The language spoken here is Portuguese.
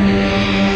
Música